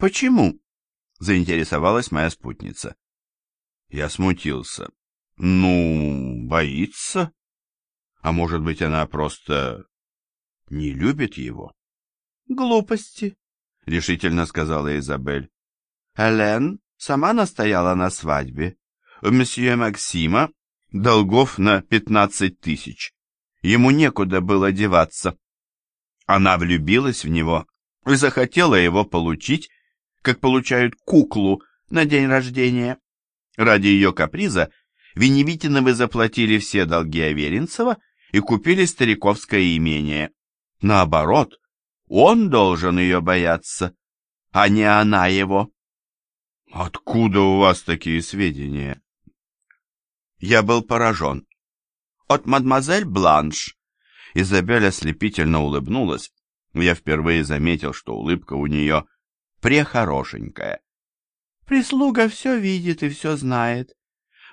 Почему? Заинтересовалась моя спутница. Я смутился. Ну, боится. А может быть, она просто не любит его? Глупости, решительно сказала Изабель. Элен сама настояла на свадьбе. У месье Максима долгов на пятнадцать тысяч. Ему некуда было деваться. Она влюбилась в него и захотела его получить, как получают куклу на день рождения. Ради ее каприза Веневитиновы заплатили все долги Аверинцева и купили стариковское имение. Наоборот, он должен ее бояться, а не она его. Откуда у вас такие сведения? Я был поражен. От мадемуазель Бланш. Изабель ослепительно улыбнулась. Я впервые заметил, что улыбка у нее прехорошенькая. Прислуга все видит и все знает.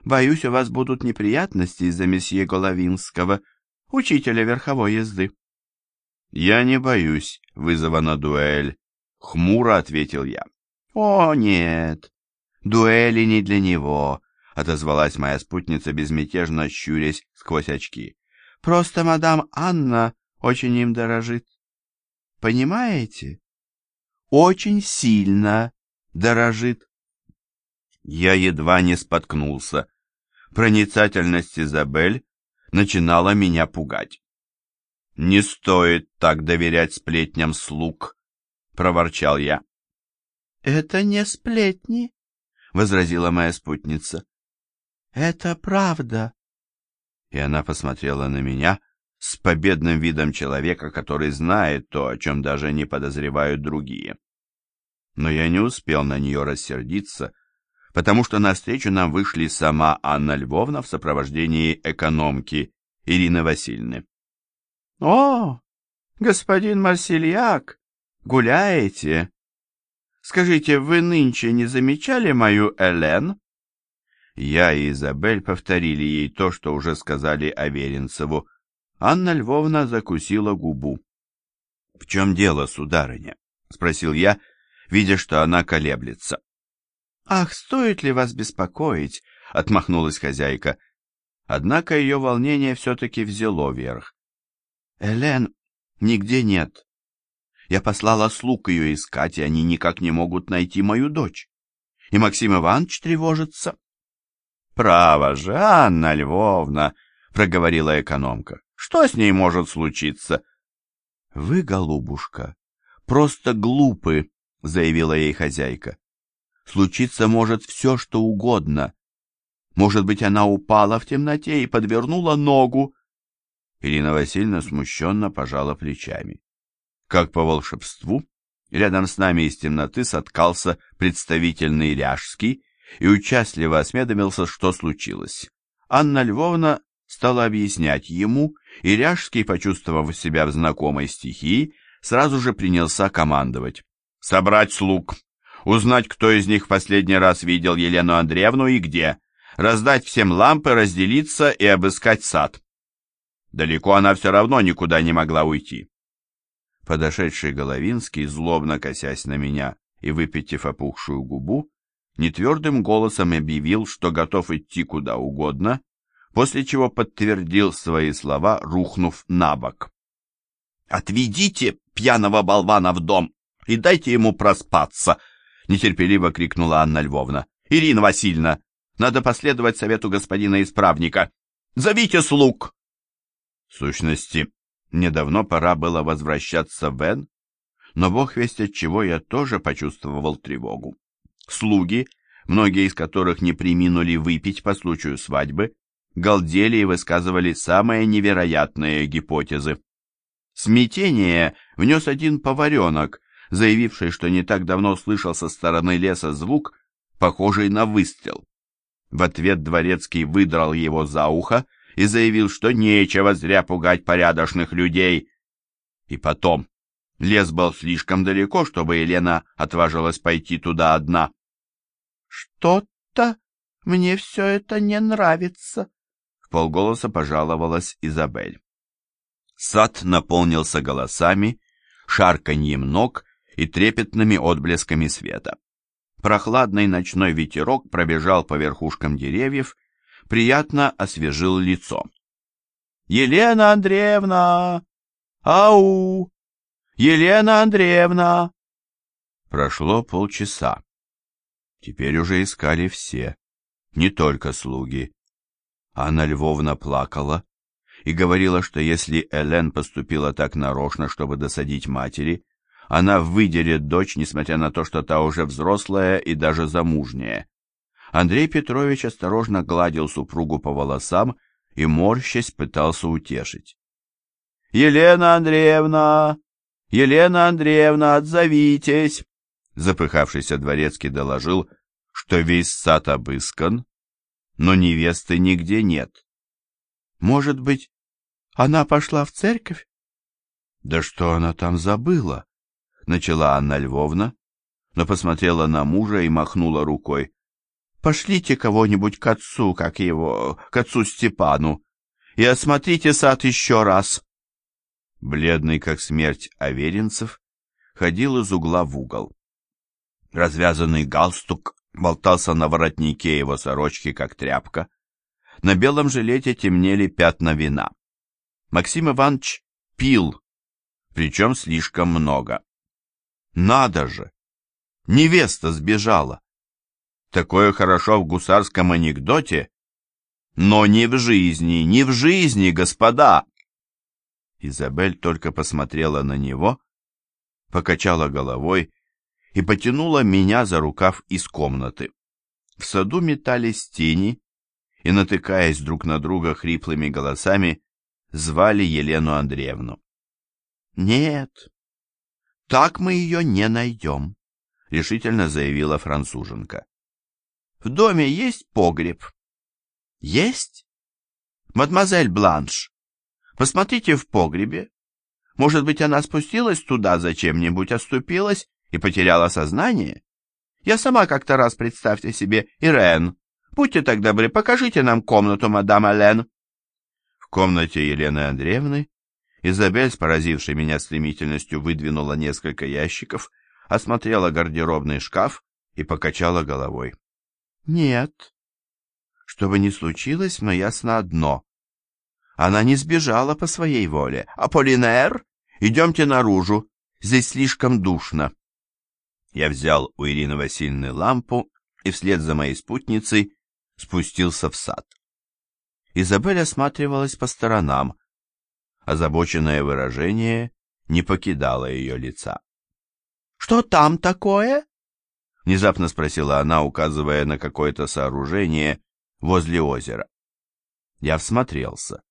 Боюсь, у вас будут неприятности из-за месье Головинского, учителя верховой езды. Я не боюсь вызова на дуэль, хмуро ответил я. О, нет, дуэли не для него, отозвалась моя спутница, безмятежно щурясь сквозь очки. Просто мадам Анна очень им дорожит. Понимаете? Очень сильно дорожит. Я едва не споткнулся. Проницательность Изабель начинала меня пугать. «Не стоит так доверять сплетням слуг», — проворчал я. «Это не сплетни», — возразила моя спутница. «Это правда». И она посмотрела на меня с победным видом человека, который знает то, о чем даже не подозревают другие. Но я не успел на нее рассердиться, потому что навстречу нам вышли сама Анна Львовна в сопровождении экономки Ирины Васильевны. — О, господин Марсельяк, гуляете? Скажите, вы нынче не замечали мою Элен? Я и Изабель повторили ей то, что уже сказали Аверинцеву. Анна Львовна закусила губу. — В чем дело, сударыня? — спросил я, видя, что она колеблется. — Ах, стоит ли вас беспокоить? — отмахнулась хозяйка. Однако ее волнение все-таки взяло верх. — Элен нигде нет. Я послала слуг ее искать, и они никак не могут найти мою дочь. И Максим Иванович тревожится. — Право же, Анна Львовна, — проговорила экономка. Что с ней может случиться? — Вы, голубушка, просто глупы, — заявила ей хозяйка. — Случиться может все, что угодно. Может быть, она упала в темноте и подвернула ногу. Ирина Васильевна смущенно пожала плечами. Как по волшебству, рядом с нами из темноты соткался представительный Ряжский и участливо осведомился, что случилось. Анна Львовна стала объяснять ему, и Ряжский, почувствовав себя в знакомой стихии, сразу же принялся командовать. «Собрать слуг, узнать, кто из них в последний раз видел Елену Андреевну и где, раздать всем лампы, разделиться и обыскать сад». Далеко она все равно никуда не могла уйти. Подошедший Головинский, злобно косясь на меня и выпитив опухшую губу, нетвердым голосом объявил, что готов идти куда угодно, после чего подтвердил свои слова, рухнув на бок. «Отведите пьяного болвана в дом и дайте ему проспаться!» — нетерпеливо крикнула Анна Львовна. «Ирина Васильевна, надо последовать совету господина исправника. Зовите слуг!» В сущности, недавно пора было возвращаться в Эн, но бог весть от чего я тоже почувствовал тревогу. Слуги, многие из которых не приминули выпить по случаю свадьбы, галдели и высказывали самые невероятные гипотезы. Смятение внес один поваренок, заявивший, что не так давно слышал со стороны леса звук, похожий на выстрел. В ответ дворецкий выдрал его за ухо и заявил, что нечего зря пугать порядочных людей. И потом, лес был слишком далеко, чтобы Елена отважилась пойти туда одна. — Что-то мне все это не нравится, в полголоса пожаловалась Изабель. Сад наполнился голосами, шарканьем ног и трепетными отблесками света. Прохладный ночной ветерок пробежал по верхушкам деревьев, приятно освежил лицо. «Елена Андреевна! Ау! Елена Андреевна!» Прошло полчаса. Теперь уже искали все, не только слуги. Анна Львовна плакала и говорила, что если Элен поступила так нарочно, чтобы досадить матери, она выделит дочь, несмотря на то, что та уже взрослая и даже замужняя. Андрей Петрович осторожно гладил супругу по волосам и, морщась, пытался утешить. «Елена Андреевна! Елена Андреевна, отзовитесь!» Запыхавшийся дворецкий доложил, что весь сад обыскан, но невесты нигде нет. «Может быть, она пошла в церковь?» «Да что она там забыла?» начала Анна Львовна, но посмотрела на мужа и махнула рукой. «Пошлите кого-нибудь к отцу, как его, к отцу Степану, и осмотрите сад еще раз». Бледный, как смерть, Аверинцев ходил из угла в угол. Развязанный галстук болтался на воротнике его сорочки, как тряпка. На белом жилете темнели пятна вина. Максим Иванович пил, причем слишком много. Надо же! Невеста сбежала. Такое хорошо в гусарском анекдоте, но не в жизни, не в жизни, господа. Изабель только посмотрела на него, покачала головой и потянула меня за рукав из комнаты. В саду метались тени и, натыкаясь друг на друга хриплыми голосами, звали Елену Андреевну. «Нет, так мы ее не найдем», — решительно заявила француженка. «В доме есть погреб?» «Есть?» «Мадемуазель Бланш, посмотрите в погребе. Может быть, она спустилась туда зачем-нибудь, оступилась и потеряла сознание? Я сама как-то раз, представьте себе, Ирен. Будьте так добры, покажите нам комнату, мадам Ален». В комнате Елены Андреевны Изабель, с поразившей меня стремительностью, выдвинула несколько ящиков, осмотрела гардеробный шкаф и покачала головой. «Нет. Что бы ни случилось, но ясно одно. Она не сбежала по своей воле. Аполлинер, идемте наружу, здесь слишком душно». Я взял у Ирины Васильевны лампу и вслед за моей спутницей спустился в сад. Изабель осматривалась по сторонам, озабоченное выражение не покидало ее лица. «Что там такое?» — внезапно спросила она, указывая на какое-то сооружение возле озера. Я всмотрелся.